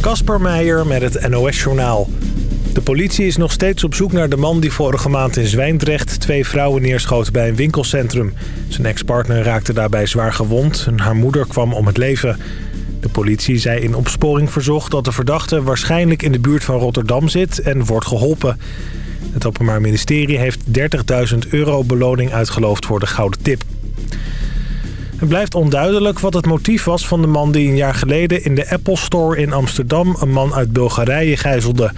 Kasper Meijer met het NOS-journaal. De politie is nog steeds op zoek naar de man die vorige maand in Zwijndrecht... twee vrouwen neerschoot bij een winkelcentrum. Zijn ex-partner raakte daarbij zwaar gewond en haar moeder kwam om het leven. De politie zei in opsporing verzocht dat de verdachte waarschijnlijk in de buurt van Rotterdam zit en wordt geholpen. Het Openbaar Ministerie heeft 30.000 euro beloning uitgeloofd voor de gouden tip. Het blijft onduidelijk wat het motief was van de man die een jaar geleden in de Apple Store in Amsterdam een man uit Bulgarije gijzelde.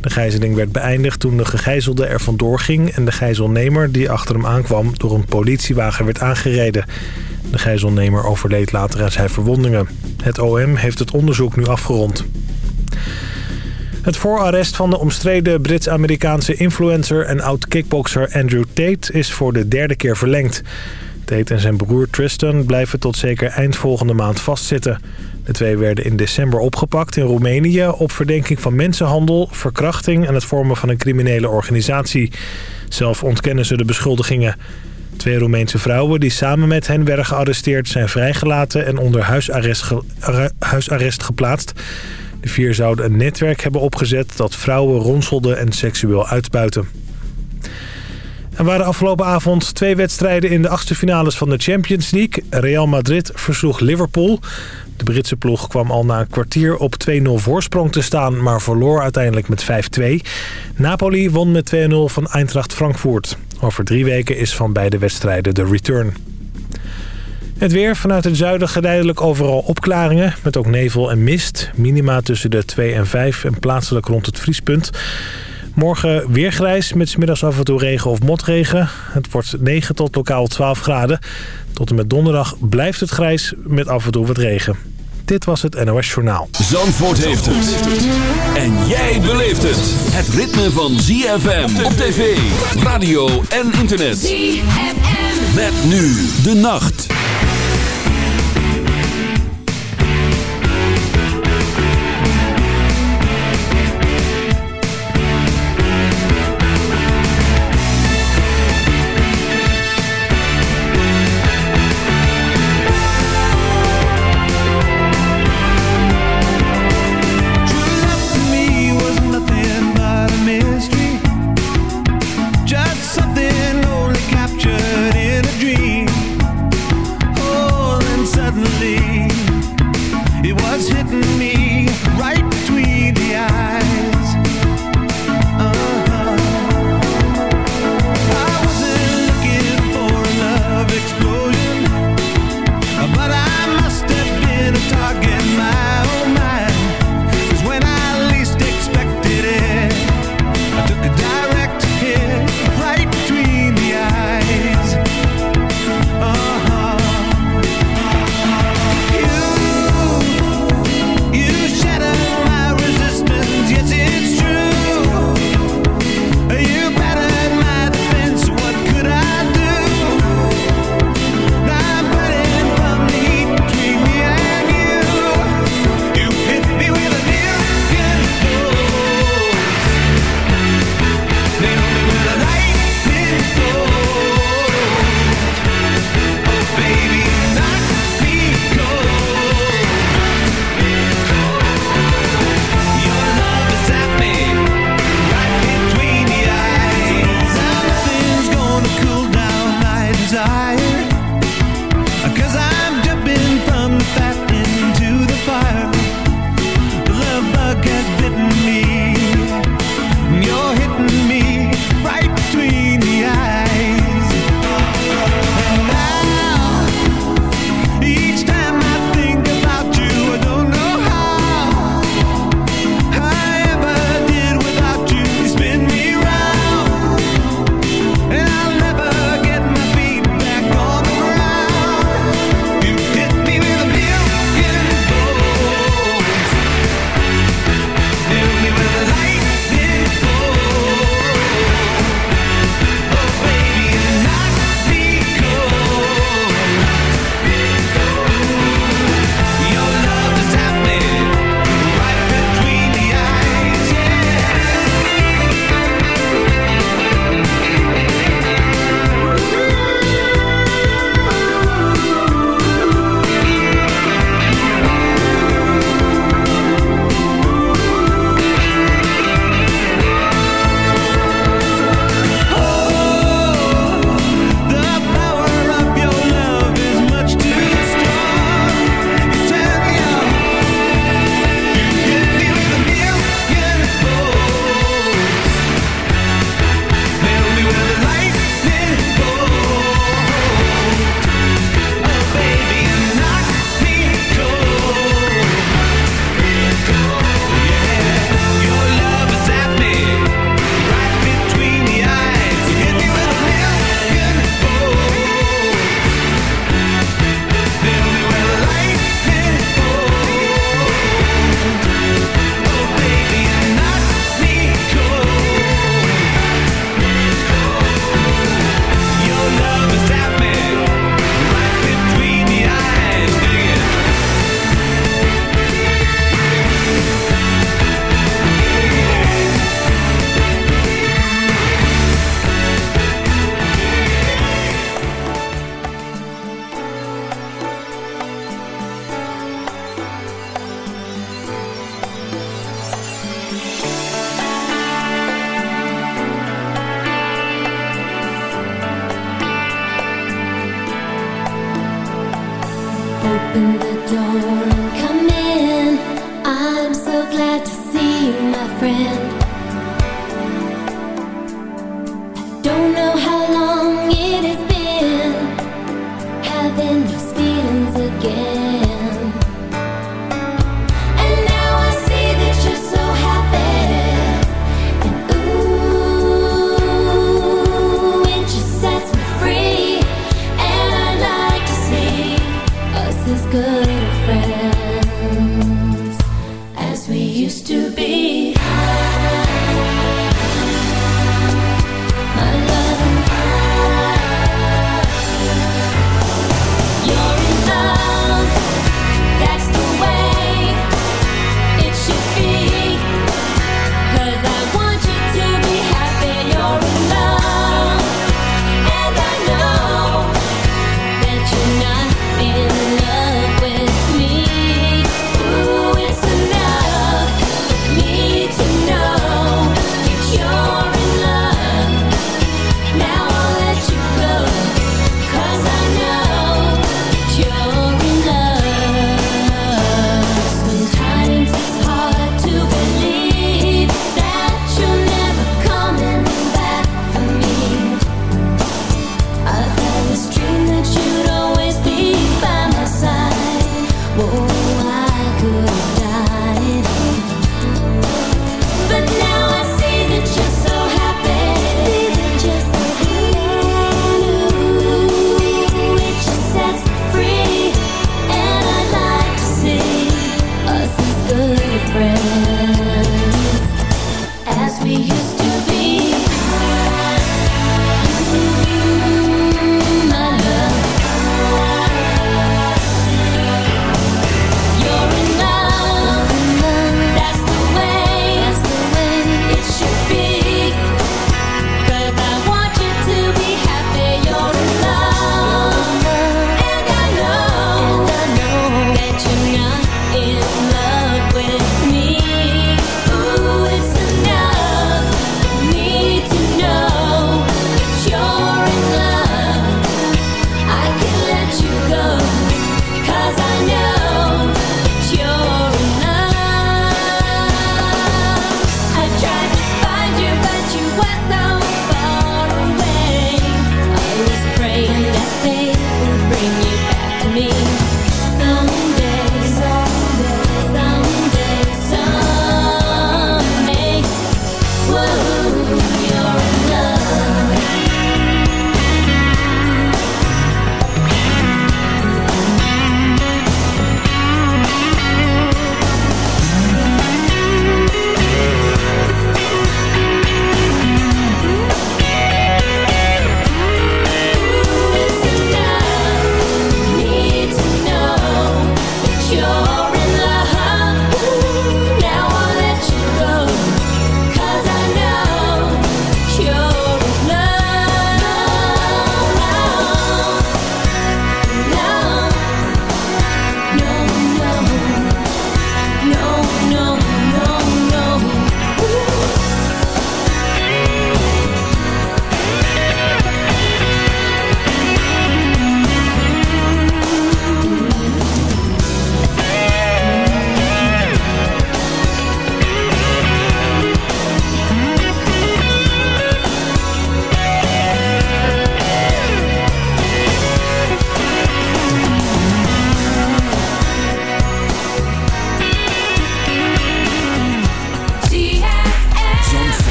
De gijzeling werd beëindigd toen de gegijzelde er vandoor ging en de gijzelnemer die achter hem aankwam door een politiewagen werd aangereden. De gijzelnemer overleed later aan zijn verwondingen. Het OM heeft het onderzoek nu afgerond. Het voorarrest van de omstreden Brits-Amerikaanse influencer en oud-kickbokser Andrew Tate is voor de derde keer verlengd. Tate en zijn broer Tristan blijven tot zeker eind volgende maand vastzitten. De twee werden in december opgepakt in Roemenië op verdenking van mensenhandel, verkrachting en het vormen van een criminele organisatie. Zelf ontkennen ze de beschuldigingen. Twee Roemeense vrouwen die samen met hen werden gearresteerd zijn vrijgelaten en onder huisarrest, ge huisarrest geplaatst. De vier zouden een netwerk hebben opgezet dat vrouwen ronselde en seksueel uitbuiten. Er waren afgelopen avond twee wedstrijden in de achtste finales van de Champions League. Real Madrid versloeg Liverpool. De Britse ploeg kwam al na een kwartier op 2-0 voorsprong te staan... maar verloor uiteindelijk met 5-2. Napoli won met 2-0 van Eintracht Frankfurt. Over drie weken is van beide wedstrijden de return. Het weer vanuit het zuiden geleidelijk overal opklaringen... met ook nevel en mist. Minima tussen de 2 en 5 en plaatselijk rond het vriespunt. Morgen weer grijs met smiddags af en toe regen of motregen. Het wordt 9 tot lokaal 12 graden. Tot en met donderdag blijft het grijs met af en toe wat regen. Dit was het NOS Journaal. Zandvoort heeft het. En jij beleeft het. Het ritme van ZFM op tv, radio en internet. ZFM. Met nu de nacht.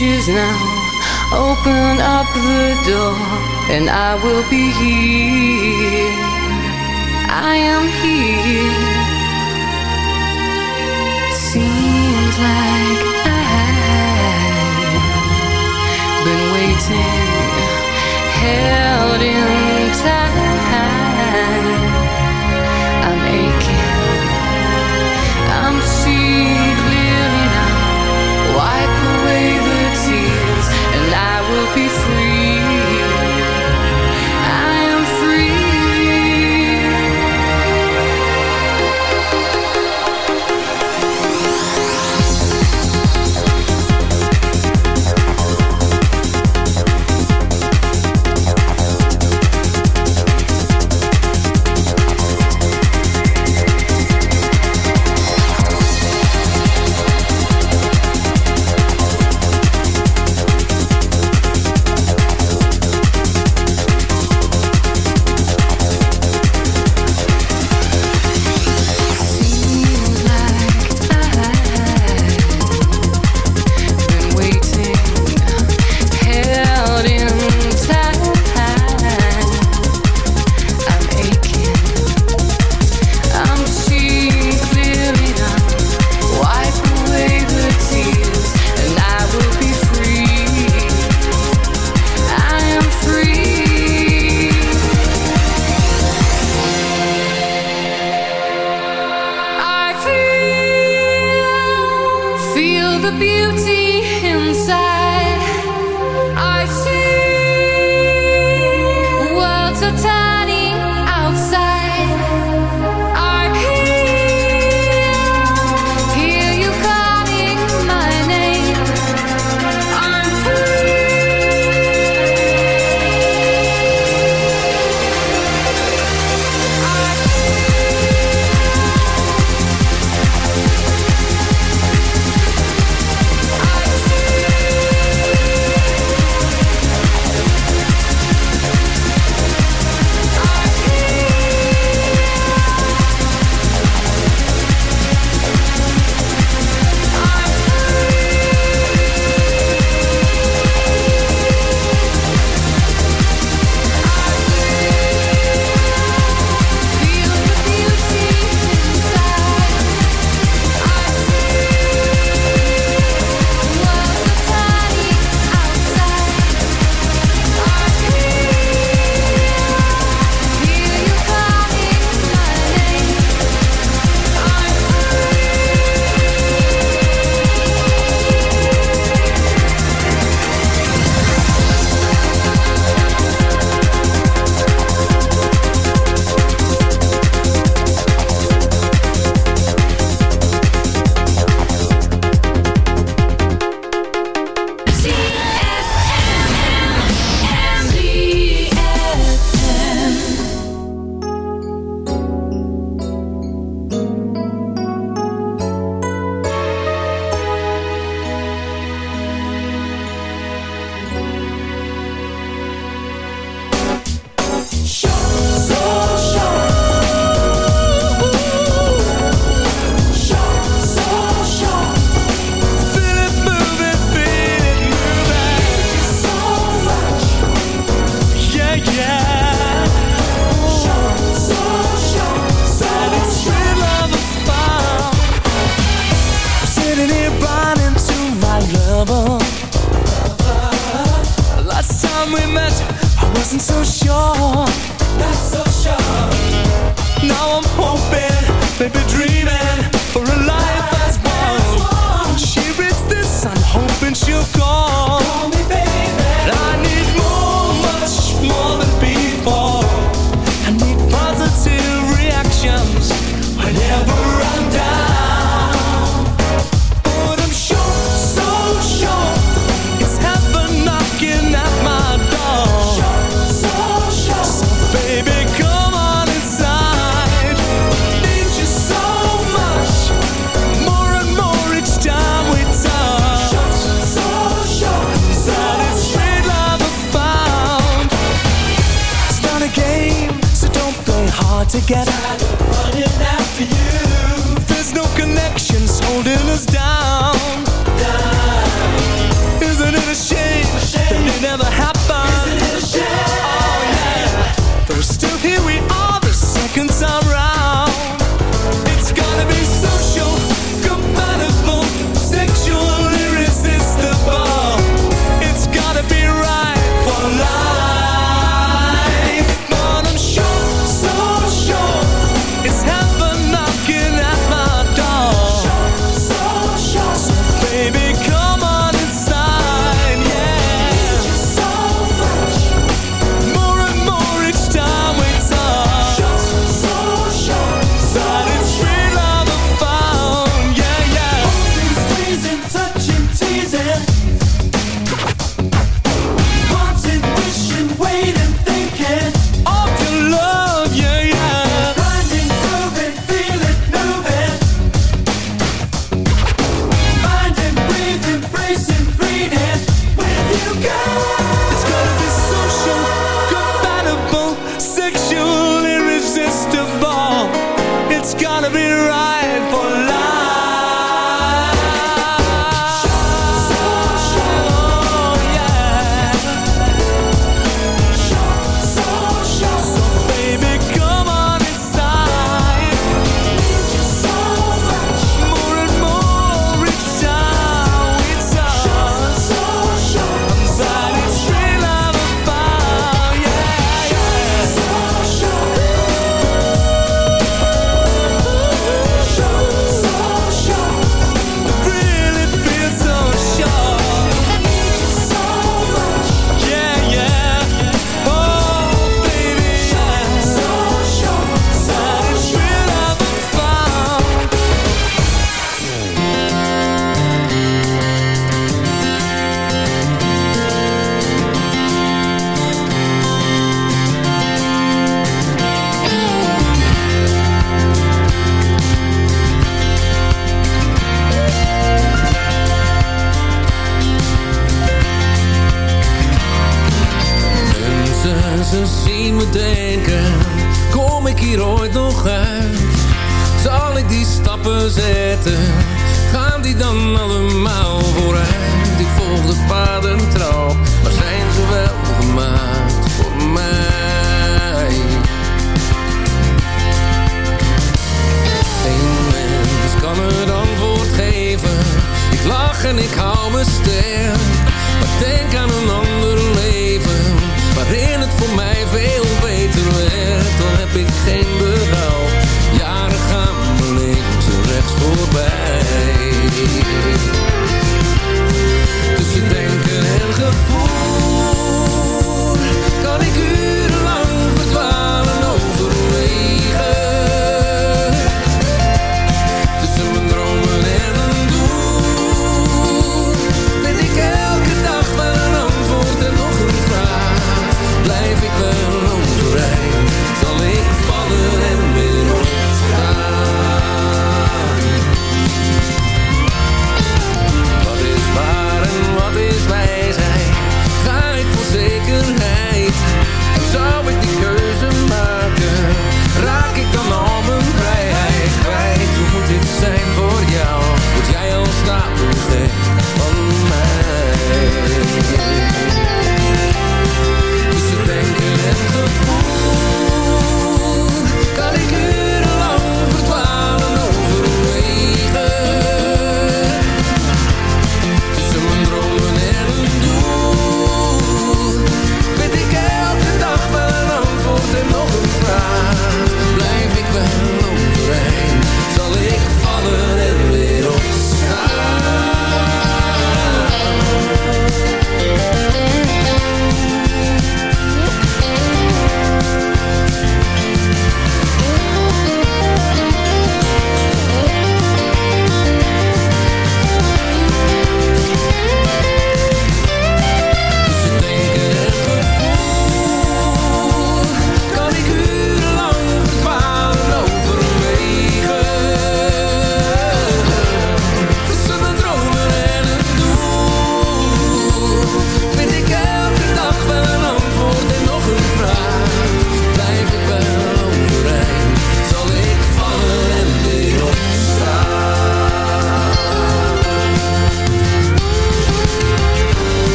now. Open up the door, and I will be here. I am here.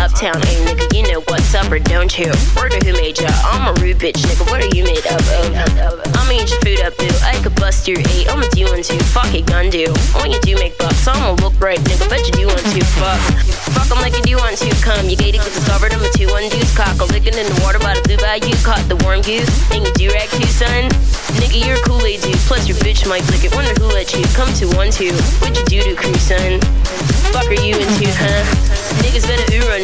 uptown, ain't nigga. You know what's up, or don't you? Word who made ya? I'm a rude bitch, nigga. What are you made of? Oh, I'ma eat your food up, boo. I could bust your eight. I'ma do one two. Fuck it, gun do. When you do make bucks, I'ma look right, nigga. Bet you do one two. Fuck. Fuck them like you do one two. Come, you gated, cause discovered I'm a two one deuce. Cock a licking in the water by the blue bayou. Caught the warm goose. And you do rag too, son. Nigga, you're a Kool Aid dude. Plus your bitch might lick it. Wonder who let you come to one two. What you do to crew, son? Fuck are you into, huh? Niggas better ooh run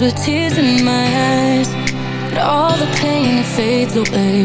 with tears in my eyes. But all the pain, it fades away